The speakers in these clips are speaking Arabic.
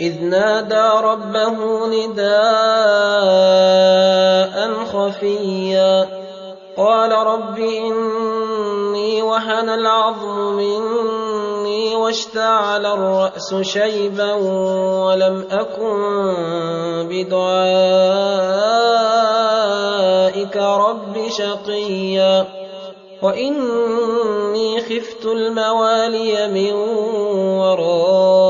إذ نادى ربه نداء خفيا. قال رب إني وهن العظم مني واشتعل الرأس شيبا ولم أكن بدعائك رب شقيا. وإني خفت الموالي من ورائي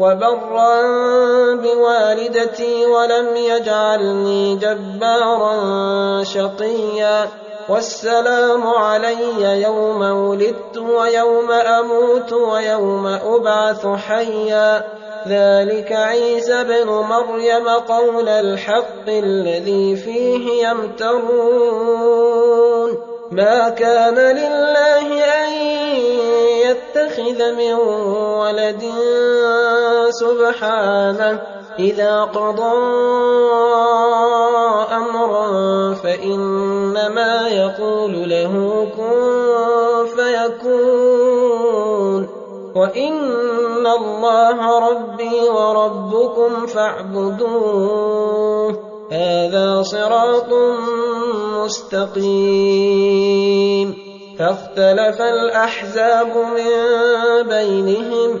وبرا بوالدتي ولم يجعلني جبارا شقيا. والسلام علي يوم ولدت ويوم أموت ويوم أبعث حيا. ذلك عيسى بن مريم قول الحق الذي فيه يمترون. ما كان لله أن يتخذ من ولد سبحانه إذا قضى أمرا فإنما يقول له كن فيكون. وإن الله ربي وربكم فاعبدوه. هذا صراط مستقيم. فاختلف الأحزاب من بينهم.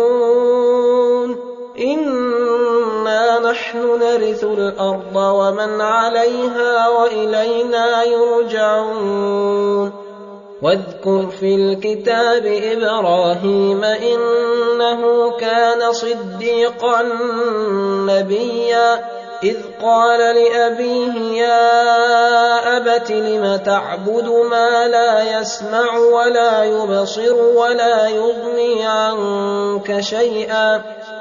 نحن نرث الأرض ومن عليها وإلينا يرجعون. واذكر في الكتاب إبراهيم إنه كان صديقا نبيا. إذ قال لأبيه يا أبت لم تعبد ما لا يسمع ولا يبصر ولا يغني عنك شيئا؟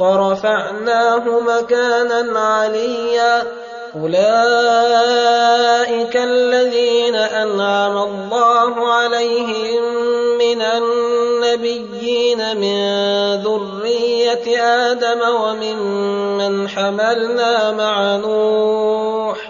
ورفعناه مكانا عليا. أولئك الذين أنعم الله عليهم من النبيين من ذرية آدم وممن حملنا مع نوح.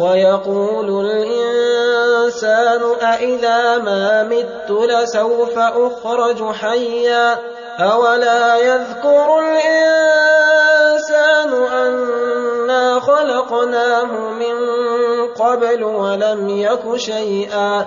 ويقول الإنسان أإذا ما مت لسوف أخرج حيا أولا يذكر الإنسان أنا خلقناه من قبل ولم يك شيئا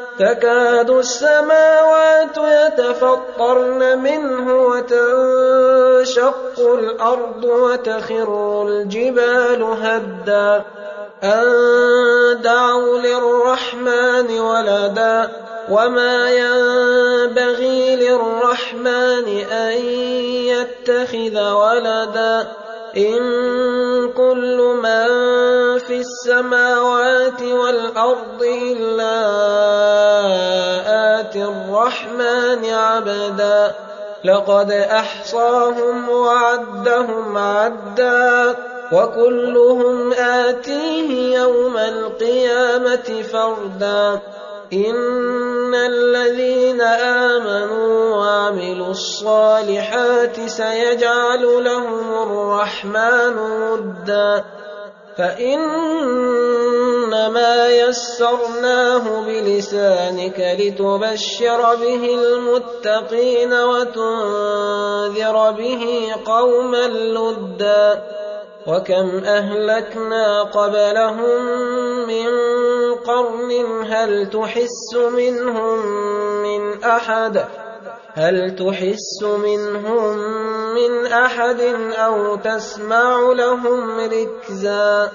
تكاد السماوات يتفطرن منه وتنشق الأرض وتخر الجبال هدا. أن دعوا للرحمن ولدا. وما ينبغي للرحمن أن يتخذ ولدا. إن كل من في السماوات والأرض إلا الرحمن عبدا. لقد أحصاهم وعدهم عدا. وكلهم آتيه يوم القيامة فردا. إن الذين آمنوا وعملوا الصالحات سيجعل لهم الرحمن ودا. فإنما يسرناه بلسانك لتبشر به المتقين وتنذر به قوما لدا وكم أهلكنا قبلهم من قرن هل تحس منهم من أحد هل تحس منهم من أحد أو تسمع لهم ركزا